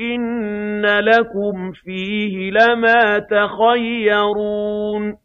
إِنَّ لَكُمْ فِيهِ لَمَا تَخَيَّرُونَ